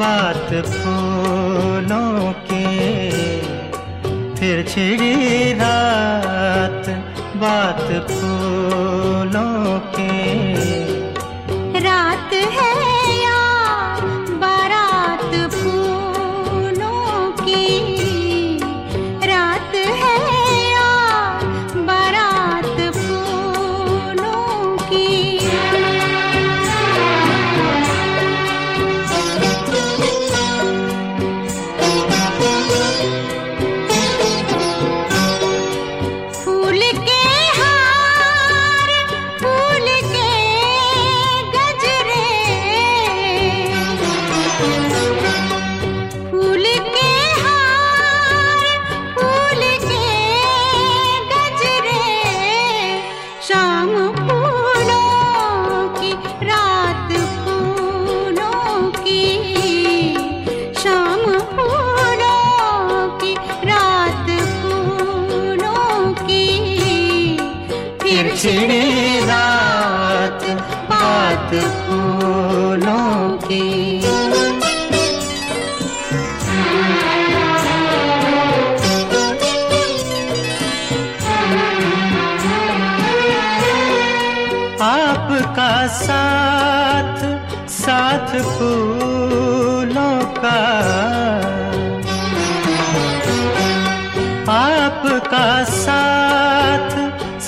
बात फूलों की फिर छिड़ी रात बात फूलों की। रात है के फिर छिड़ी रात बात फूलों की। आपका साथ साथ फूलों का। आपका साथ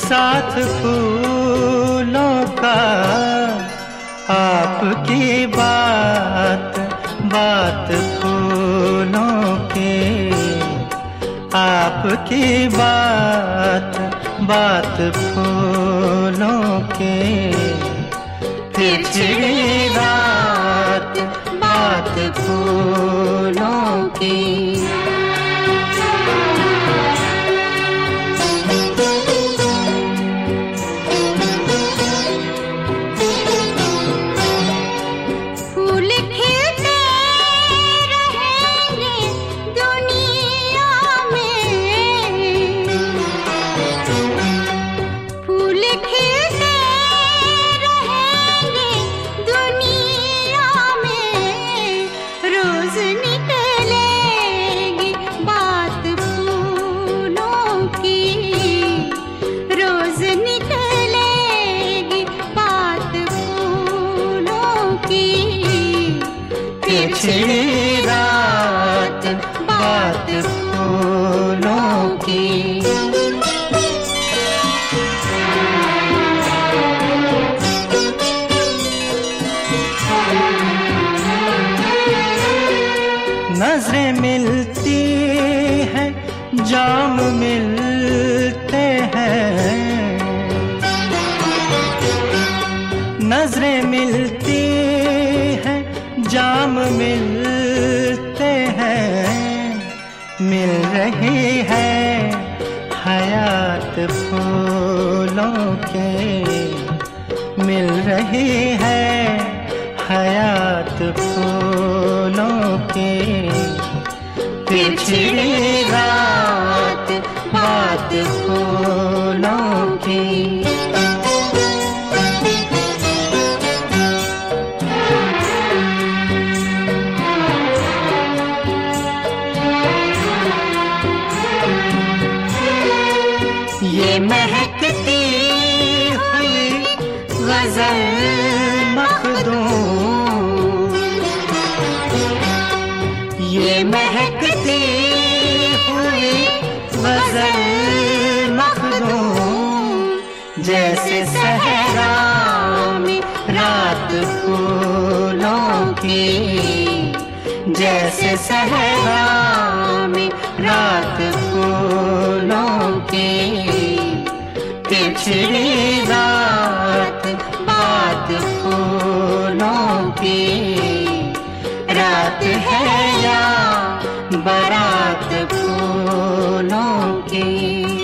साथ फूलों का आपकी बात बात फूलों की आपकी बात बात फूलों की फिर छिड़ी बात फूलों की। की फिर छिड़ी रात बात फूलों की। नज़रें मिलती हैं, जाम मिलते हैं। नज़रें मिलती जाम मिलते हैं, मिल रही है हयात फूलों के। मिल रही है हयात फूलों के। फिर छिड़ी रात, बात महकती हुई गज़ल ये महकती हुई गज़ल जैसे सहरा में रात फूलों की, जैसे सहरा में रात फूलों की। बिछड़ी रात बात फूलों की। रात है या बारात फूलों की?